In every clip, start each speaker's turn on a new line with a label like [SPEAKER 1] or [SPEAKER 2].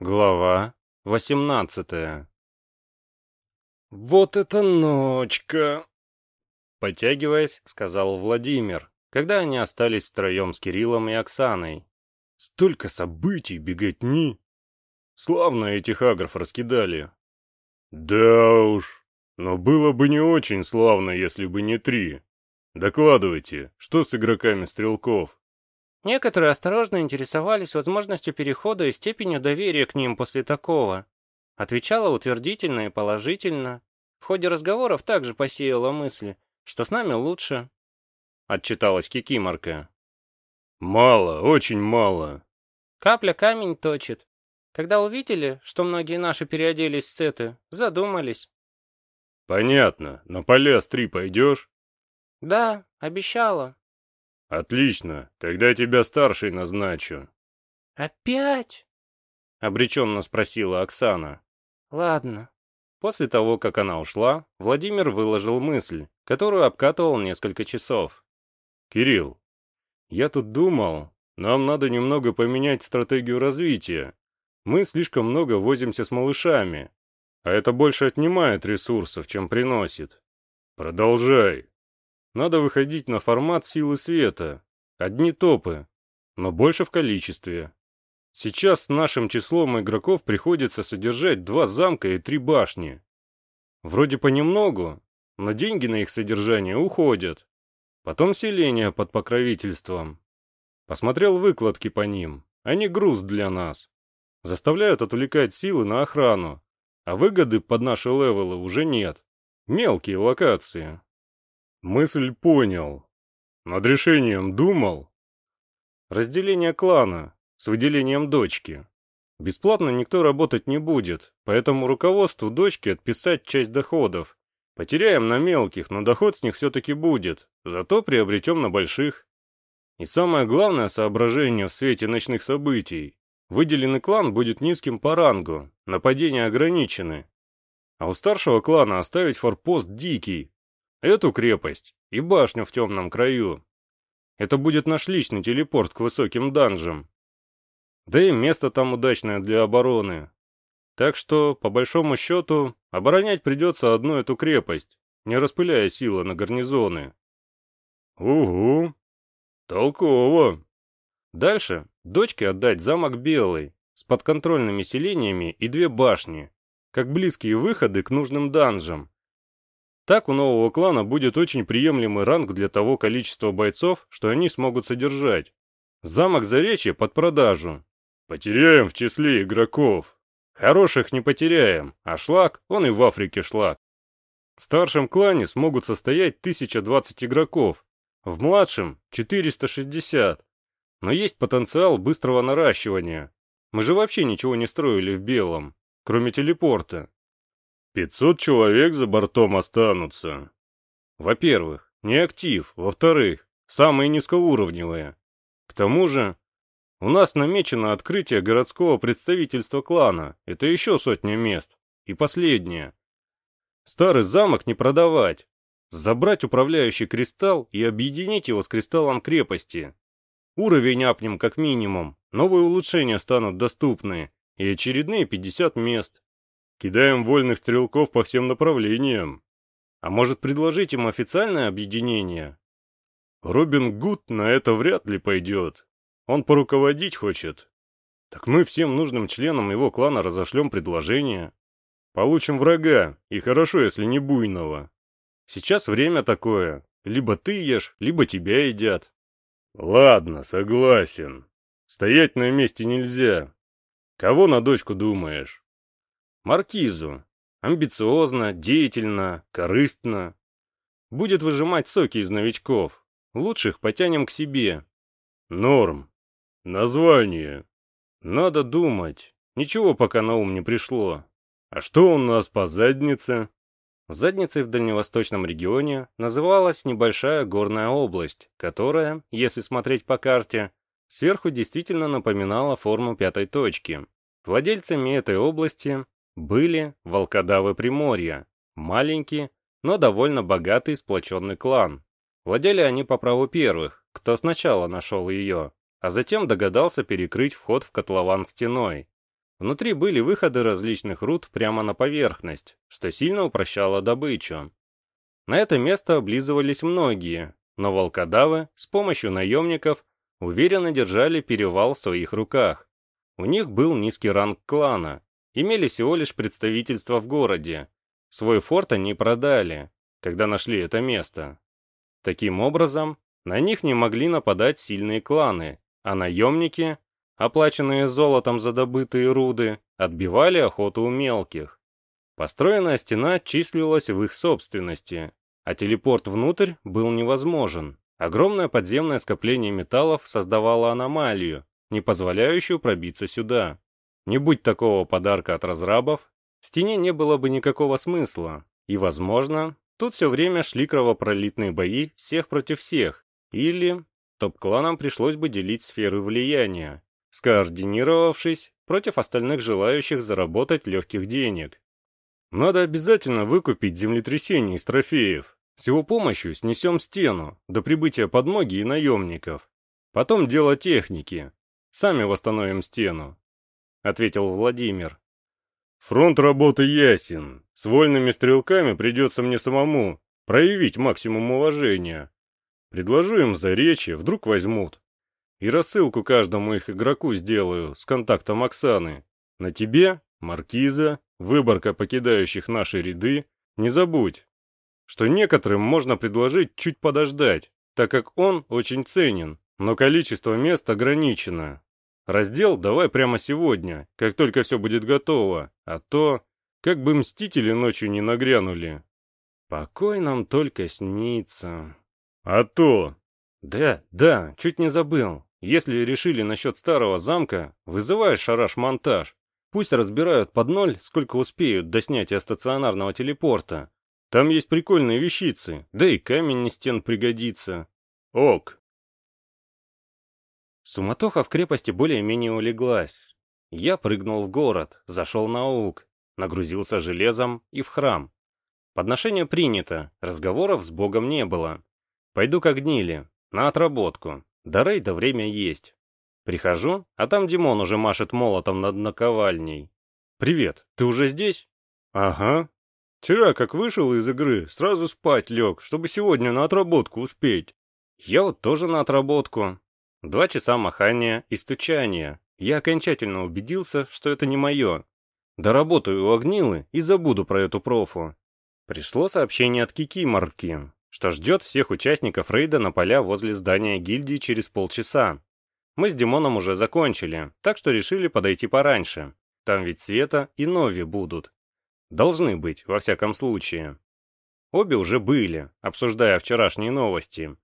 [SPEAKER 1] Глава 18
[SPEAKER 2] «Вот это ночка!»
[SPEAKER 1] Потягиваясь, сказал Владимир, когда они остались втроем с Кириллом и Оксаной.
[SPEAKER 2] «Столько событий, беготни! Славно этих агров раскидали!» «Да уж, но было бы не очень славно, если бы не три. Докладывайте, что с игроками стрелков?»
[SPEAKER 3] Некоторые осторожно интересовались возможностью перехода и степенью доверия к ним после такого. Отвечала утвердительно и положительно. В ходе разговоров также посеяла мысли, что с нами лучше.
[SPEAKER 1] Отчиталась Кикиморка.
[SPEAKER 2] «Мало, очень мало».
[SPEAKER 3] Капля камень точит. Когда увидели, что многие наши переоделись в сеты, задумались.
[SPEAKER 2] «Понятно. На поля с три пойдешь?»
[SPEAKER 3] «Да, обещала».
[SPEAKER 2] «Отлично. Тогда тебя старшей назначу».
[SPEAKER 3] «Опять?»
[SPEAKER 1] — обреченно спросила Оксана.
[SPEAKER 3] «Ладно».
[SPEAKER 1] После того, как она ушла, Владимир выложил мысль, которую обкатывал несколько часов.
[SPEAKER 2] «Кирилл, я тут думал, нам надо немного поменять стратегию развития. Мы слишком много возимся с малышами, а это больше отнимает ресурсов, чем приносит. Продолжай. Надо выходить на формат силы света. Одни топы, но больше в количестве. Сейчас с нашим числом игроков приходится содержать два замка и три башни. Вроде понемногу, но деньги на их содержание уходят. Потом селение под покровительством. Посмотрел выкладки по ним. Они груз для нас. Заставляют отвлекать силы на охрану. А выгоды под наши левелы уже нет. Мелкие локации. Мысль понял. Над решением думал. Разделение клана с выделением дочки. Бесплатно никто работать не будет, поэтому руководству дочки отписать часть доходов. Потеряем на мелких, но доход с них все-таки будет, зато приобретем на больших. И самое главное соображение в свете ночных событий. Выделенный клан будет низким по рангу, нападения ограничены. А у старшего клана оставить форпост дикий. Эту крепость и башню в темном краю. Это будет наш личный телепорт к высоким данжам. Да и место там удачное для обороны. Так что, по большому счету, оборонять придется одну эту крепость, не распыляя силы на гарнизоны. Угу, толково. Дальше дочке отдать замок Белый с подконтрольными селениями и две башни, как близкие выходы к нужным данжам. Так у нового клана будет очень приемлемый ранг для того количества бойцов, что они смогут содержать. Замок Заречье под продажу, Потеряем в числе игроков. Хороших не потеряем, а шлак, он и в Африке шлак. В старшем клане смогут состоять 1020 игроков, в младшем 460. Но есть потенциал быстрого наращивания. Мы же вообще ничего не строили в белом, кроме телепорта. 500 человек за бортом останутся. Во-первых, не актив, во-вторых, самые низкоуровневые. К тому же, у нас намечено открытие городского представительства клана. Это еще сотня мест. И последнее. Старый замок не продавать. Забрать управляющий кристалл и объединить его с кристаллом крепости. Уровень апнем как минимум. Новые улучшения станут доступны. И очередные 50 мест. Кидаем вольных стрелков по всем направлениям. А может предложить им официальное объединение? Робин Гуд на это вряд ли пойдет. Он поруководить хочет. Так мы всем нужным членам его клана разошлем предложение. Получим врага, и хорошо, если не буйного. Сейчас время такое. Либо ты ешь, либо тебя едят. Ладно, согласен. Стоять на месте нельзя. Кого на дочку думаешь? Маркизу. Амбициозно, деятельно, корыстно. Будет выжимать соки из новичков. Лучших потянем к себе. Норм. Название. Надо думать. Ничего пока на ум не пришло. А что у нас по заднице?
[SPEAKER 1] Задницей в дальневосточном регионе называлась небольшая горная область, которая, если смотреть по карте, сверху действительно напоминала форму пятой точки. Владельцами этой области были волкодавы Приморья, маленький, но довольно богатый сплоченный клан. Владели они по праву первых, кто сначала нашел ее а затем догадался перекрыть вход в котлован стеной. Внутри были выходы различных руд прямо на поверхность, что сильно упрощало добычу. На это место облизывались многие, но волкодавы с помощью наемников уверенно держали перевал в своих руках. У них был низкий ранг клана, имели всего лишь представительство в городе. Свой форт они продали, когда нашли это место. Таким образом, на них не могли нападать сильные кланы, а наемники, оплаченные золотом за добытые руды, отбивали охоту у мелких. Построенная стена числилась в их собственности, а телепорт внутрь был невозможен. Огромное подземное скопление металлов создавало аномалию, не позволяющую пробиться сюда. Не будь такого подарка от разрабов, стене не было бы никакого смысла. И, возможно, тут все время шли кровопролитные бои всех против всех. Или топ-кланам пришлось бы делить сферы влияния, скоординировавшись против остальных желающих заработать легких денег. Надо обязательно выкупить землетрясение из трофеев. С его помощью снесем стену до прибытия подмоги и наемников. Потом дело техники. Сами восстановим стену ответил Владимир. Фронт работы ясен. С вольными стрелками придется мне самому проявить максимум уважения. Предложу им заречье, вдруг возьмут. И рассылку каждому их игроку сделаю с контактом Оксаны. На тебе, Маркиза, выборка покидающих наши ряды. Не забудь, что некоторым можно предложить чуть подождать, так как он очень ценен, но количество мест ограничено. Раздел давай прямо сегодня, как только все будет готово, а то, как бы мстители ночью не нагрянули. Покой нам только снится. А то... Да, да, чуть не забыл. Если решили насчет старого замка, вызывай шараш-монтаж. Пусть разбирают под ноль, сколько успеют до снятия стационарного телепорта. Там есть прикольные вещицы, да и камень на стен пригодится. Ок. Суматоха в крепости более-менее улеглась. Я прыгнул в город, зашел на аук, нагрузился железом и в храм. Подношение принято, разговоров с Богом не было. Пойду к гнили, на отработку. До рейда время есть. Прихожу, а там Димон уже машет молотом над наковальней. «Привет, ты уже здесь?» «Ага. Вчера, как вышел из игры, сразу спать лег, чтобы сегодня на отработку успеть». «Я вот тоже на отработку. Два часа махания и стучания. Я окончательно убедился, что это не мое. Доработаю у Огнилы и забуду про эту профу. Пришло сообщение от Кики Марки, что ждет всех участников рейда на поля возле здания гильдии через полчаса. Мы с Димоном уже закончили, так что решили подойти пораньше. Там ведь Света и Нови будут. Должны быть, во всяком случае. Обе уже были, обсуждая вчерашние новости.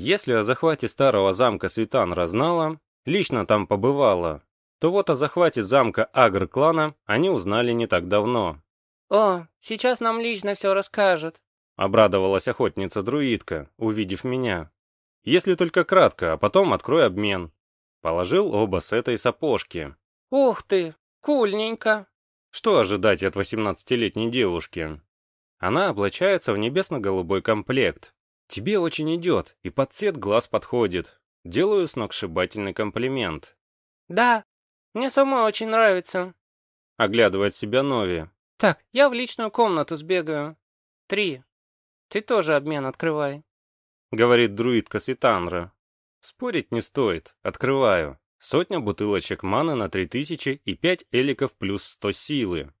[SPEAKER 1] Если о захвате старого замка Светан разнала, лично там побывала, то вот о захвате замка Агр-клана они узнали не так давно.
[SPEAKER 3] «О, сейчас нам лично все расскажет», —
[SPEAKER 1] обрадовалась охотница-друидка, увидев меня. «Если только кратко, а потом открой обмен». Положил оба с этой сапожки.
[SPEAKER 3] «Ух ты, кульненько!»
[SPEAKER 1] Что ожидать от восемнадцатилетней девушки? Она облачается в небесно-голубой комплект, Тебе очень идет, и под цвет глаз подходит. Делаю сногсшибательный комплимент.
[SPEAKER 3] Да, мне самой очень нравится.
[SPEAKER 1] Оглядывает себя Нови.
[SPEAKER 3] Так, я в личную комнату сбегаю. Три. Ты тоже обмен открывай.
[SPEAKER 1] Говорит друидка Ситанра. Спорить не стоит. Открываю. Сотня бутылочек маны на три тысячи и пять эликов плюс сто силы.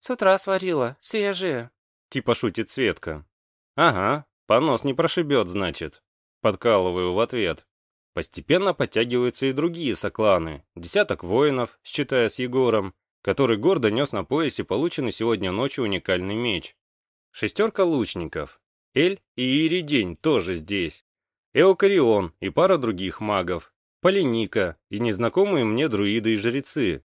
[SPEAKER 3] С утра сварила, свежие.
[SPEAKER 1] Типа шутит Светка. Ага, Понос не прошибет, значит. Подкалываю в ответ. Постепенно подтягиваются и другие сокланы. Десяток воинов, считая с Егором, который гордо нес на поясе полученный сегодня ночью уникальный меч. Шестерка лучников. Эль и Иридень тоже здесь. Эокарион и пара других магов. Полиника и незнакомые мне друиды и жрецы.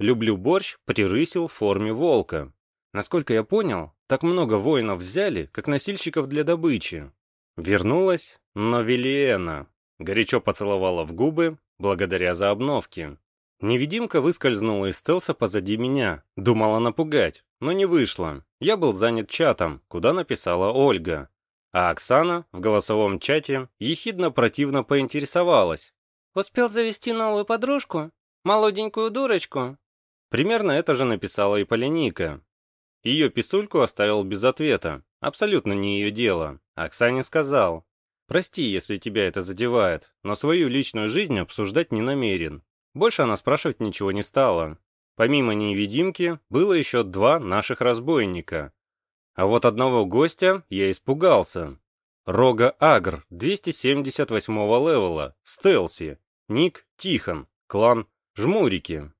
[SPEAKER 1] Люблю борщ прирысил в форме волка. Насколько я понял, так много воинов взяли, как носильщиков для добычи. Вернулась Новелиена. Горячо поцеловала в губы, благодаря за обновки. Невидимка выскользнула из стелса позади меня, думала напугать, но не вышло. Я был занят чатом, куда написала Ольга. А Оксана в голосовом чате ехидно-противно поинтересовалась.
[SPEAKER 3] «Успел завести новую подружку? Молоденькую дурочку?»
[SPEAKER 1] Примерно это же написала и Полиника. Ее писульку оставил без ответа. Абсолютно не ее дело. Оксане сказал. «Прости, если тебя это задевает, но свою личную жизнь обсуждать не намерен». Больше она спрашивать ничего не стала. Помимо невидимки, было еще два наших разбойника. А вот одного гостя я испугался. Рога Агр, 278 левела, в стелсе. Ник Тихон, клан Жмурики.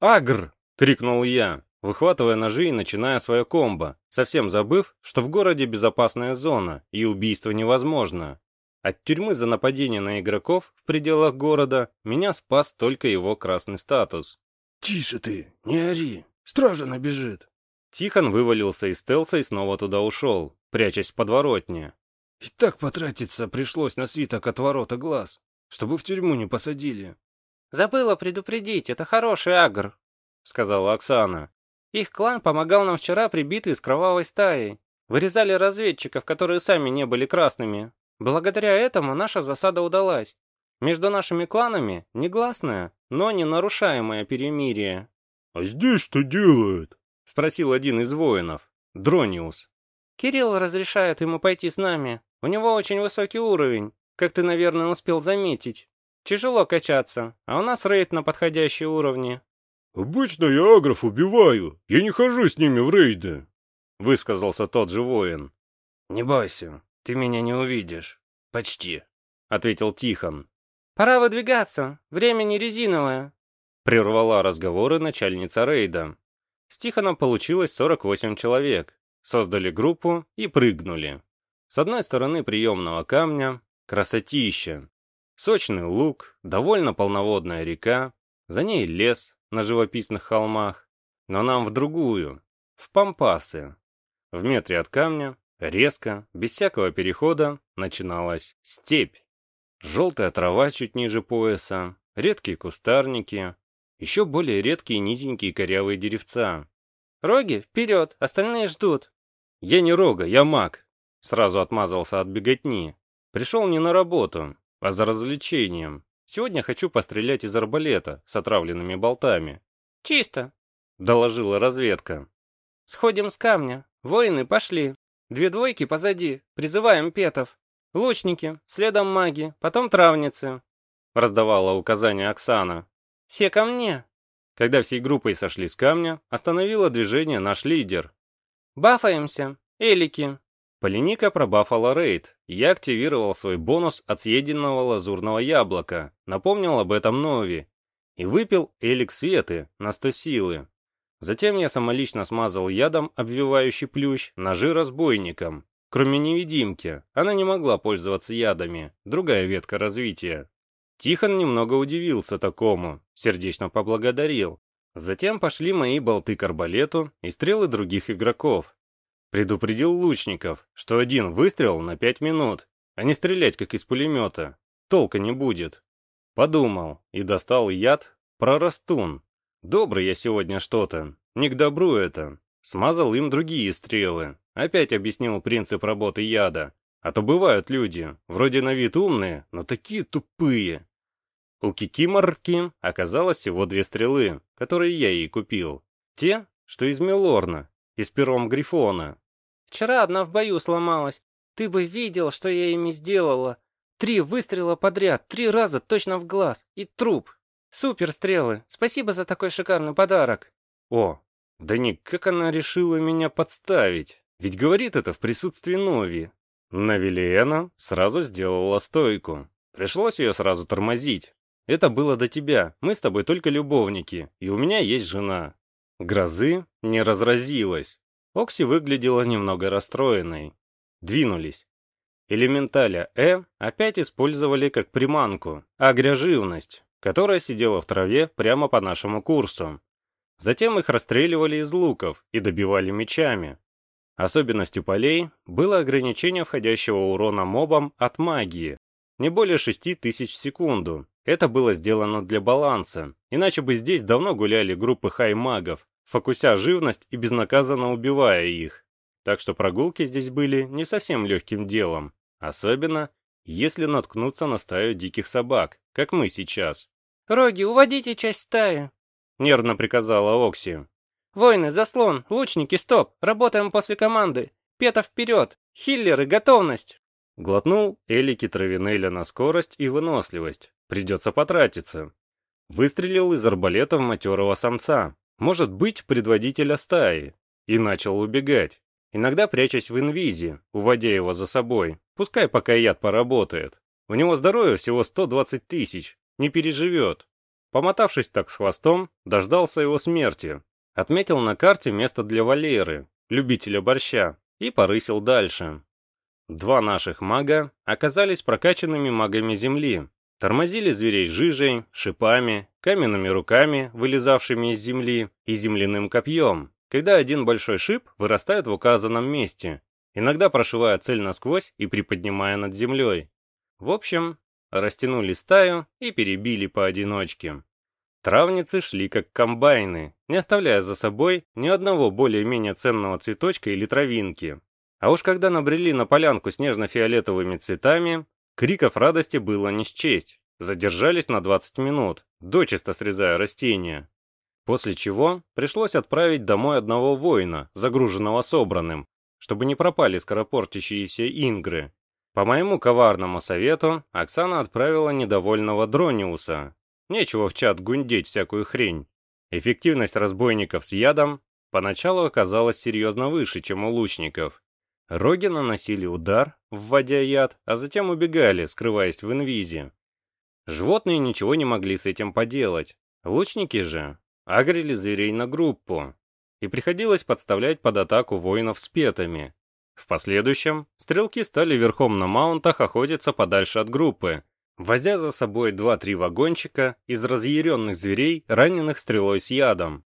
[SPEAKER 1] «Агр!» — крикнул я, выхватывая ножи и начиная свое комбо, совсем забыв, что в городе безопасная зона и убийство невозможно. От тюрьмы за нападение на игроков в пределах города меня спас только его красный статус.
[SPEAKER 2] «Тише ты, не ори, стража набежит!»
[SPEAKER 1] Тихон вывалился из стелса и снова туда ушел, прячась в подворотне.
[SPEAKER 2] «И так потратиться пришлось на свиток от ворота глаз, чтобы в тюрьму не посадили».
[SPEAKER 3] «Забыла предупредить, это хороший агр», — сказала Оксана. «Их клан помогал нам вчера при битве с кровавой стаей. Вырезали разведчиков, которые сами не были красными. Благодаря этому наша засада удалась. Между нашими кланами негласное, но не нарушаемое перемирие.
[SPEAKER 2] «А здесь что делают?»
[SPEAKER 1] — спросил один из воинов, Дрониус.
[SPEAKER 3] «Кирилл разрешает ему пойти с нами. У него очень высокий уровень, как ты, наверное, успел заметить. Тяжело качаться, а у нас рейд на подходящие уровни».
[SPEAKER 2] «Обычно я агров убиваю, я не хожу с ними в рейды», —
[SPEAKER 1] высказался тот же воин.
[SPEAKER 2] «Не бойся, ты меня не увидишь. Почти», — ответил Тихон.
[SPEAKER 3] «Пора выдвигаться, время не резиновое», —
[SPEAKER 1] прервала разговоры начальница рейда. С Тихоном получилось 48 человек. Создали группу и прыгнули. С одной стороны приемного камня — красотища. Сочный луг, довольно полноводная река, за ней лес на живописных холмах, но нам в другую, в Пампасы. В метре от камня Резко, без всякого перехода, начиналась степь. Желтая трава чуть ниже пояса, редкие кустарники, еще более редкие низенькие корявые деревца.
[SPEAKER 3] «Роги, вперед, остальные ждут!»
[SPEAKER 1] «Я не рога, я маг!» Сразу отмазался от беготни. Пришел не на работу, а за развлечением. Сегодня хочу пострелять из арбалета с отравленными болтами.
[SPEAKER 3] «Чисто!»
[SPEAKER 1] — доложила разведка.
[SPEAKER 3] «Сходим с камня. Воины пошли!» Две двойки позади. Призываем петов. Лучники, следом маги, потом травницы.
[SPEAKER 1] Раздавала указания Оксана.
[SPEAKER 3] Все ко мне.
[SPEAKER 1] Когда всей группой сошли с камня, остановила движение наш лидер.
[SPEAKER 3] Бафаемся. Элики.
[SPEAKER 1] Полиника пробафала рейд, я активировал свой бонус от съеденного лазурного яблока, напомнил об этом Нови, и выпил элик светы на 100 силы. Затем я самолично смазал ядом обвивающий плющ ножи разбойникам. Кроме невидимки, она не могла пользоваться ядами, другая ветка развития. Тихон немного удивился такому, сердечно поблагодарил. Затем пошли мои болты к арбалету и стрелы других игроков. Предупредил лучников, что один выстрел на пять минут, а не стрелять как из пулемета. Толка не будет. Подумал и достал яд прорастун, Добрый я сегодня что-то. Не к добру это. Смазал им другие стрелы. Опять объяснил принцип работы яда. А то бывают люди, вроде на вид умные, но такие тупые. У Кикиморки оказалось всего две стрелы, которые я ей купил. Те, что из Милорна, из пером Грифона.
[SPEAKER 3] Вчера одна в бою сломалась. Ты бы видел, что я ими сделала. Три выстрела подряд, три раза точно в глаз. И труп. Супер, стрелы. Спасибо за такой шикарный подарок.
[SPEAKER 1] О, да не как она решила меня подставить. Ведь говорит это в присутствии Нови. Навилиена сразу сделала стойку. Пришлось ее сразу тормозить. Это было до тебя. Мы с тобой только любовники, и у меня есть жена. Грозы не разразилась. Окси выглядела немного расстроенной. Двинулись. Элементаля Э опять использовали как приманку. Агря-живность которая сидела в траве прямо по нашему курсу. Затем их расстреливали из луков и добивали мечами. Особенностью полей было ограничение входящего урона мобам от магии, не более 6 тысяч в секунду. Это было сделано для баланса, иначе бы здесь давно гуляли группы хай-магов, фокуся живность и безнаказанно убивая их. Так что прогулки здесь были не совсем легким делом, особенно если наткнуться на стаю диких собак, как мы сейчас.
[SPEAKER 3] «Роги, уводите часть стаи!»
[SPEAKER 1] — нервно приказала Окси.
[SPEAKER 3] «Воины, заслон! Лучники, стоп! Работаем после команды! Пета вперед! Хиллеры, готовность!»
[SPEAKER 1] Глотнул Элики Травинеля на скорость и выносливость. Придется потратиться. Выстрелил из арбалета в матерого самца. Может быть, предводителя стаи. И начал убегать. Иногда прячась в инвизе, уводя его за собой. Пускай пока яд поработает. У него здоровье всего 120 тысяч. Не переживет. Помотавшись так с хвостом, дождался его смерти. Отметил на карте место для Валеры, любителя борща, и порысил дальше. Два наших мага оказались прокачанными магами Земли. Тормозили зверей жижей, шипами, каменными руками, вылезавшими из земли, и земляным копьем, когда один большой шип вырастает в указанном месте, иногда прошивая цель насквозь и приподнимая над землей. В общем, растянули стаю и перебили поодиночке. Травницы шли как комбайны, не оставляя за собой ни одного более-менее ценного цветочка или травинки. А уж когда набрели на полянку с нежно-фиолетовыми цветами, криков радости было не счесть. Задержались на 20 минут, дочисто срезая растения. После чего пришлось отправить домой одного воина, загруженного собранным, чтобы не пропали скоропортящиеся ингры. По моему коварному совету, Оксана отправила недовольного Дрониуса. Нечего в чат гундеть всякую хрень. Эффективность разбойников с ядом поначалу оказалась серьезно выше, чем у лучников. Роги наносили удар, вводя яд, а затем убегали, скрываясь в инвизе. Животные ничего не могли с этим поделать. Лучники же агрили зверей на группу, и приходилось подставлять под атаку воинов с петами. В последующем стрелки стали верхом на маунтах охотиться подальше от группы, возя за собой два-три вагончика из разъяренных зверей, раненых стрелой с ядом.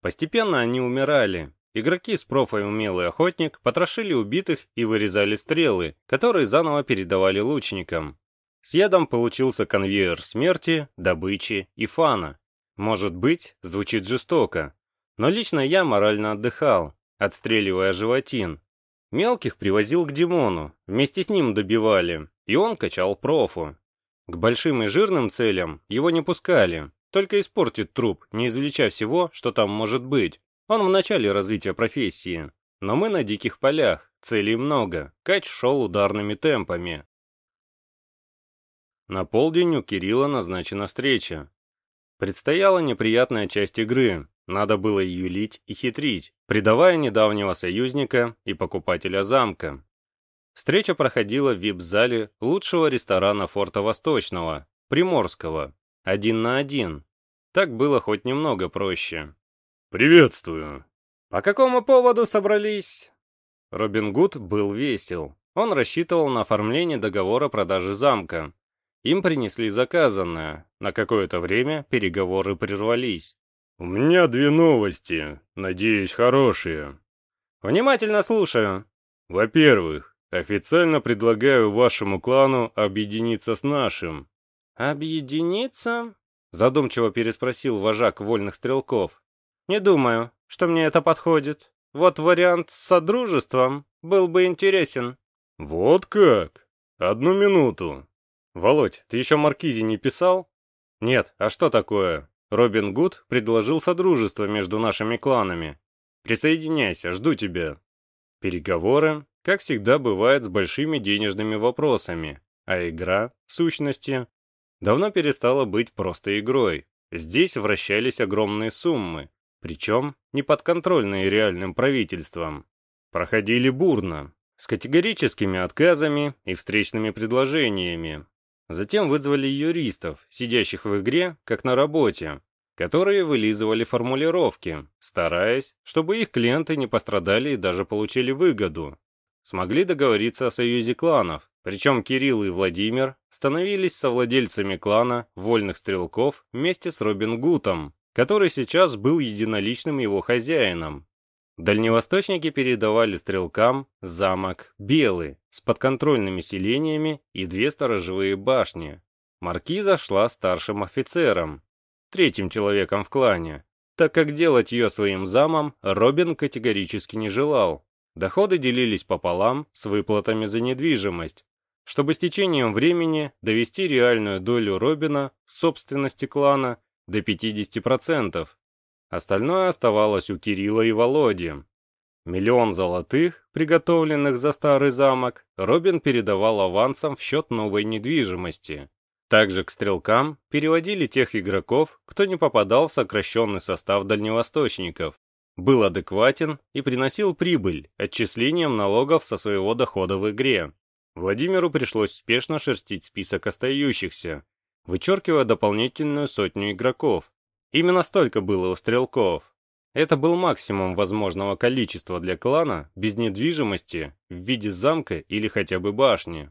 [SPEAKER 1] Постепенно они умирали, Игроки с профой «Умелый охотник» потрошили убитых и вырезали стрелы, которые заново передавали лучникам. С ядом получился конвейер смерти, добычи и фана. Может быть, звучит жестоко, но лично я морально отдыхал, отстреливая животин. Мелких привозил к Димону, вместе с ним добивали, и он качал профу. К большим и жирным целям его не пускали, только испортит труп, не извлеча всего, что там может быть. Он в начале развития профессии, но мы на диких полях, целей много, кач шел ударными темпами. На полдень у Кирилла назначена встреча. Предстояла неприятная часть игры, надо было юлить и хитрить, предавая недавнего союзника и покупателя замка. Встреча проходила в вип-зале лучшего ресторана Форта Восточного, Приморского, один на один. Так было хоть немного проще.
[SPEAKER 2] «Приветствую».
[SPEAKER 1] «По какому поводу собрались?» Робин Гуд был весел. Он рассчитывал на оформление договора продажи замка. Им принесли заказанное. На какое-то время переговоры прервались.
[SPEAKER 2] «У меня две новости. Надеюсь, хорошие».
[SPEAKER 1] «Внимательно слушаю».
[SPEAKER 2] «Во-первых, официально предлагаю вашему клану объединиться с нашим».
[SPEAKER 1] «Объединиться?» Задумчиво переспросил вожак вольных стрелков. Не думаю, что мне это подходит. Вот вариант с содружеством был бы интересен.
[SPEAKER 2] Вот как? Одну минуту.
[SPEAKER 1] Володь, ты еще Маркизе не писал? Нет, а что такое? Робин Гуд предложил содружество между нашими кланами. Присоединяйся, жду тебя. Переговоры, как всегда бывает с большими денежными вопросами, а игра, в сущности, давно перестала быть просто игрой. Здесь вращались огромные суммы, причем не подконтрольные реальным правительством. Проходили бурно, с категорическими отказами и встречными предложениями. Затем вызвали юристов, сидящих в игре, как на работе, которые вылизывали формулировки, стараясь, чтобы их клиенты не пострадали и даже получили выгоду. Смогли договориться о союзе кланов, причем Кирилл и Владимир становились совладельцами клана вольных стрелков вместе с Робин Гутом, который сейчас был единоличным его хозяином. Дальневосточники передавали стрелкам замок Белый с подконтрольными селениями и две сторожевые башни. Маркиза шла старшим офицером, третьим человеком в клане, так как делать ее своим замом Робин категорически не желал. Доходы делились пополам с выплатами за недвижимость, чтобы с течением времени довести реальную долю Робина в собственности клана до 50%. Остальное оставалось у Кирилла и Володи. Миллион золотых, приготовленных за старый замок, Робин передавал авансом в счет новой недвижимости. Также к стрелкам переводили тех игроков, кто не попадал в сокращенный состав дальневосточников, был адекватен и приносил прибыль отчислением налогов со своего дохода в игре. Владимиру пришлось спешно шерстить список остающихся, вычеркивая дополнительную сотню игроков. Именно столько было у стрелков. Это был максимум возможного количества для клана без недвижимости в виде замка или хотя бы башни.